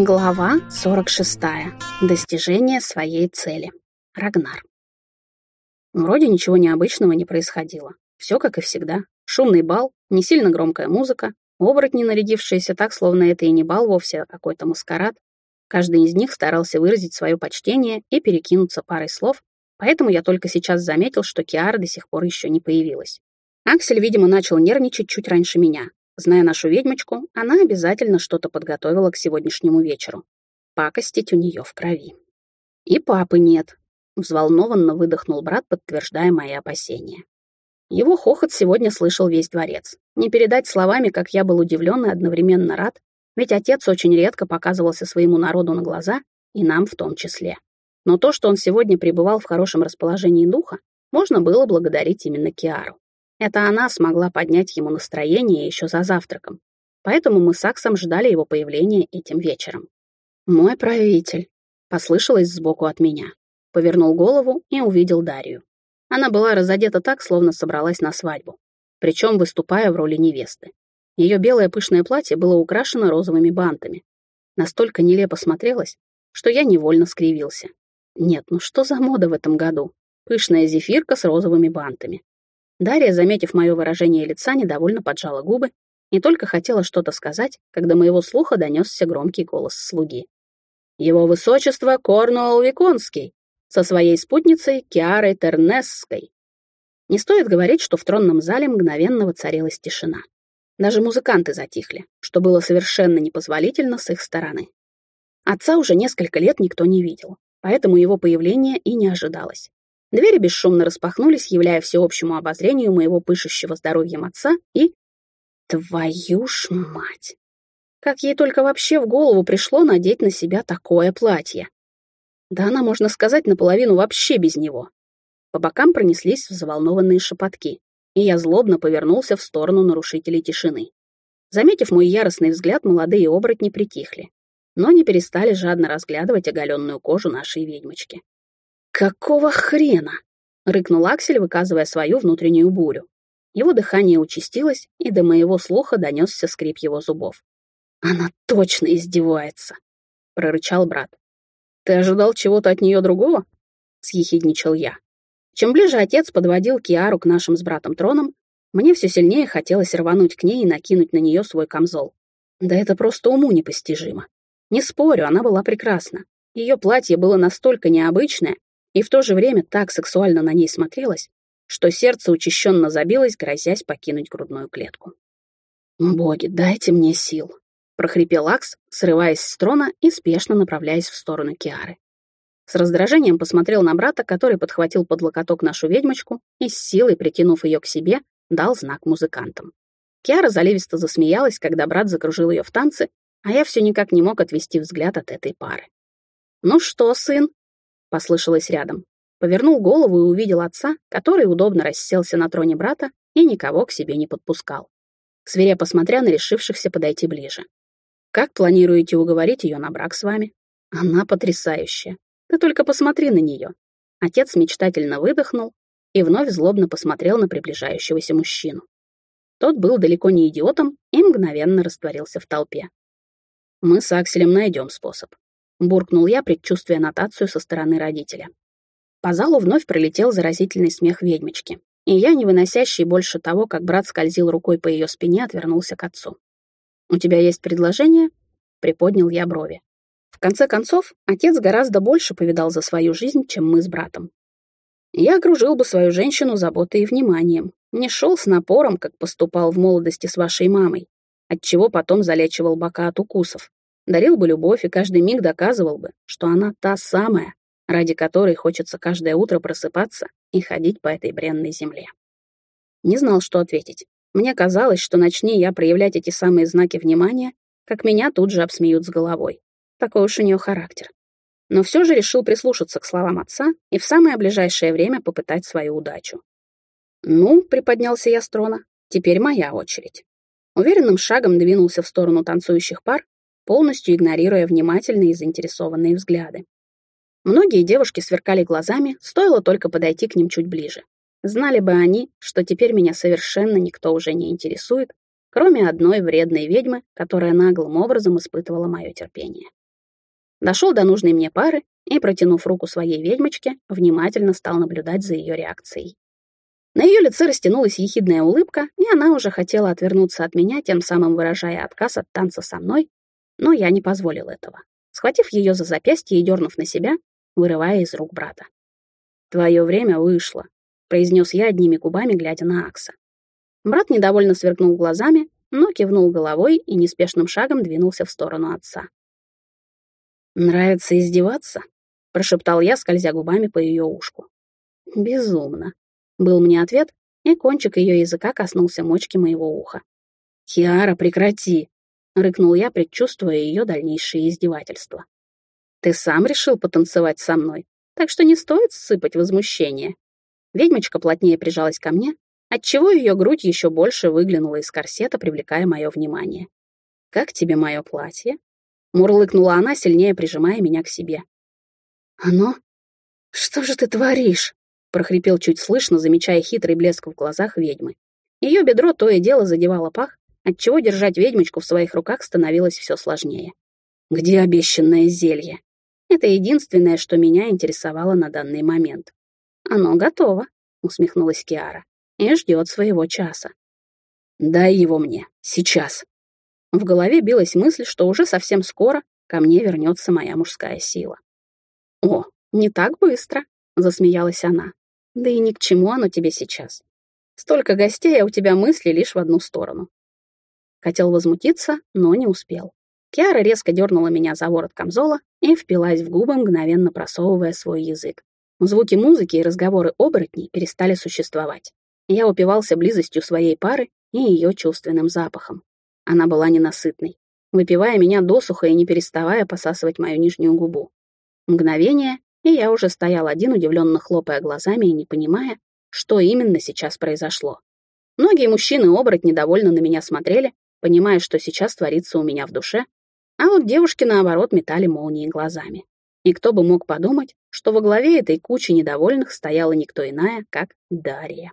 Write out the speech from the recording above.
Глава 46. Достижение своей цели. Рагнар. Вроде ничего необычного не происходило. Все как и всегда. Шумный бал, не сильно громкая музыка, оборотни, нарядившиеся так, словно это и не бал вовсе, а какой-то маскарад. Каждый из них старался выразить свое почтение и перекинуться парой слов, поэтому я только сейчас заметил, что Киара до сих пор еще не появилась. Аксель, видимо, начал нервничать чуть раньше меня, Зная нашу ведьмочку, она обязательно что-то подготовила к сегодняшнему вечеру. Пакостить у нее в крови. И папы нет. Взволнованно выдохнул брат, подтверждая мои опасения. Его хохот сегодня слышал весь дворец. Не передать словами, как я был удивлен и одновременно рад, ведь отец очень редко показывался своему народу на глаза, и нам в том числе. Но то, что он сегодня пребывал в хорошем расположении духа, можно было благодарить именно Киару. Это она смогла поднять ему настроение еще за завтраком. Поэтому мы с Аксом ждали его появления этим вечером. «Мой правитель», — послышалось сбоку от меня. Повернул голову и увидел Дарью. Она была разодета так, словно собралась на свадьбу, причем выступая в роли невесты. Ее белое пышное платье было украшено розовыми бантами. Настолько нелепо смотрелось, что я невольно скривился. Нет, ну что за мода в этом году? Пышная зефирка с розовыми бантами. Дарья, заметив мое выражение лица, недовольно поджала губы и только хотела что-то сказать, когда моего слуха донесся громкий голос слуги. «Его высочество Корнуэлл Виконский со своей спутницей Киарой Тернесской». Не стоит говорить, что в тронном зале мгновенно воцарилась тишина. Даже музыканты затихли, что было совершенно непозволительно с их стороны. Отца уже несколько лет никто не видел, поэтому его появление и не ожидалось. Двери бесшумно распахнулись, являя всеобщему обозрению моего пышущего здоровьем отца и... Твою ж мать! Как ей только вообще в голову пришло надеть на себя такое платье? Да она, можно сказать, наполовину вообще без него. По бокам пронеслись взволнованные шепотки, и я злобно повернулся в сторону нарушителей тишины. Заметив мой яростный взгляд, молодые оборотни притихли, но не перестали жадно разглядывать оголенную кожу нашей ведьмочки. «Какого хрена?» — рыкнул Аксель, выказывая свою внутреннюю бурю. Его дыхание участилось, и до моего слуха донесся скрип его зубов. «Она точно издевается!» — прорычал брат. «Ты ожидал чего-то от нее другого?» — съехидничал я. Чем ближе отец подводил Киару к нашим с братом тронам, мне все сильнее хотелось рвануть к ней и накинуть на нее свой камзол. Да это просто уму непостижимо. Не спорю, она была прекрасна. Ее платье было настолько необычное, и в то же время так сексуально на ней смотрелась, что сердце учащенно забилось, грозясь покинуть грудную клетку. «Боги, дайте мне сил!» — прохрипел Акс, срываясь с трона и спешно направляясь в сторону Киары. С раздражением посмотрел на брата, который подхватил под локоток нашу ведьмочку и с силой, притянув ее к себе, дал знак музыкантам. Киара заливисто засмеялась, когда брат закружил ее в танце, а я все никак не мог отвести взгляд от этой пары. «Ну что, сын, — послышалось рядом. Повернул голову и увидел отца, который удобно расселся на троне брата и никого к себе не подпускал. Свирепо смотря на решившихся подойти ближе. «Как планируете уговорить ее на брак с вами? Она потрясающая. Ты только посмотри на нее». Отец мечтательно выдохнул и вновь злобно посмотрел на приближающегося мужчину. Тот был далеко не идиотом и мгновенно растворился в толпе. «Мы с Акселем найдем способ. Буркнул я, предчувствуя нотацию со стороны родителя. По залу вновь пролетел заразительный смех ведьмочки, и я, не выносящий больше того, как брат скользил рукой по ее спине, отвернулся к отцу. «У тебя есть предложение?» — приподнял я брови. В конце концов, отец гораздо больше повидал за свою жизнь, чем мы с братом. Я окружил бы свою женщину заботой и вниманием, не шел с напором, как поступал в молодости с вашей мамой, отчего потом залечивал бока от укусов, дарил бы любовь и каждый миг доказывал бы, что она та самая, ради которой хочется каждое утро просыпаться и ходить по этой бренной земле. Не знал, что ответить. Мне казалось, что начни я проявлять эти самые знаки внимания, как меня тут же обсмеют с головой. Такой уж у нее характер. Но все же решил прислушаться к словам отца и в самое ближайшее время попытать свою удачу. «Ну», — приподнялся я с трона, — «теперь моя очередь». Уверенным шагом двинулся в сторону танцующих пар, полностью игнорируя внимательные и заинтересованные взгляды. Многие девушки сверкали глазами, стоило только подойти к ним чуть ближе. Знали бы они, что теперь меня совершенно никто уже не интересует, кроме одной вредной ведьмы, которая наглым образом испытывала мое терпение. Дошел до нужной мне пары и, протянув руку своей ведьмочке, внимательно стал наблюдать за ее реакцией. На ее лице растянулась ехидная улыбка, и она уже хотела отвернуться от меня, тем самым выражая отказ от танца со мной, но я не позволил этого, схватив ее за запястье и дернув на себя, вырывая из рук брата. «Твое время вышло», — произнес я одними губами, глядя на Акса. Брат недовольно сверкнул глазами, но кивнул головой и неспешным шагом двинулся в сторону отца. «Нравится издеваться?» — прошептал я, скользя губами по ее ушку. «Безумно», — был мне ответ, и кончик ее языка коснулся мочки моего уха. «Киара, прекрати!» — рыкнул я, предчувствуя ее дальнейшие издевательства. «Ты сам решил потанцевать со мной, так что не стоит сыпать возмущение». Ведьмочка плотнее прижалась ко мне, отчего ее грудь еще больше выглянула из корсета, привлекая мое внимание. «Как тебе мое платье?» Мурлыкнула она, сильнее прижимая меня к себе. «Оно? Что же ты творишь?» прохрипел чуть слышно, замечая хитрый блеск в глазах ведьмы. Ее бедро то и дело задевало пах, отчего держать ведьмочку в своих руках становилось все сложнее. «Где обещанное зелье?» Это единственное, что меня интересовало на данный момент. «Оно готово», — усмехнулась Киара, — «и ждет своего часа». «Дай его мне, сейчас», в голове билась мысль, что уже совсем скоро ко мне вернется моя мужская сила. «О, не так быстро», — засмеялась она. «Да и ни к чему оно тебе сейчас. Столько гостей, а у тебя мысли лишь в одну сторону». Хотел возмутиться, но не успел. Киара резко дернула меня за ворот камзола и впилась в губы, мгновенно просовывая свой язык. Звуки музыки и разговоры оборотней перестали существовать. Я упивался близостью своей пары и ее чувственным запахом. Она была ненасытной, выпивая меня досуха и не переставая посасывать мою нижнюю губу. Мгновение, и я уже стоял один, удивленно хлопая глазами и не понимая, что именно сейчас произошло. Многие мужчины-оборот недовольно на меня смотрели, понимая, что сейчас творится у меня в душе, а вот девушки, наоборот, метали молнии глазами. И кто бы мог подумать, что во главе этой кучи недовольных стояла никто иная, как Дарья.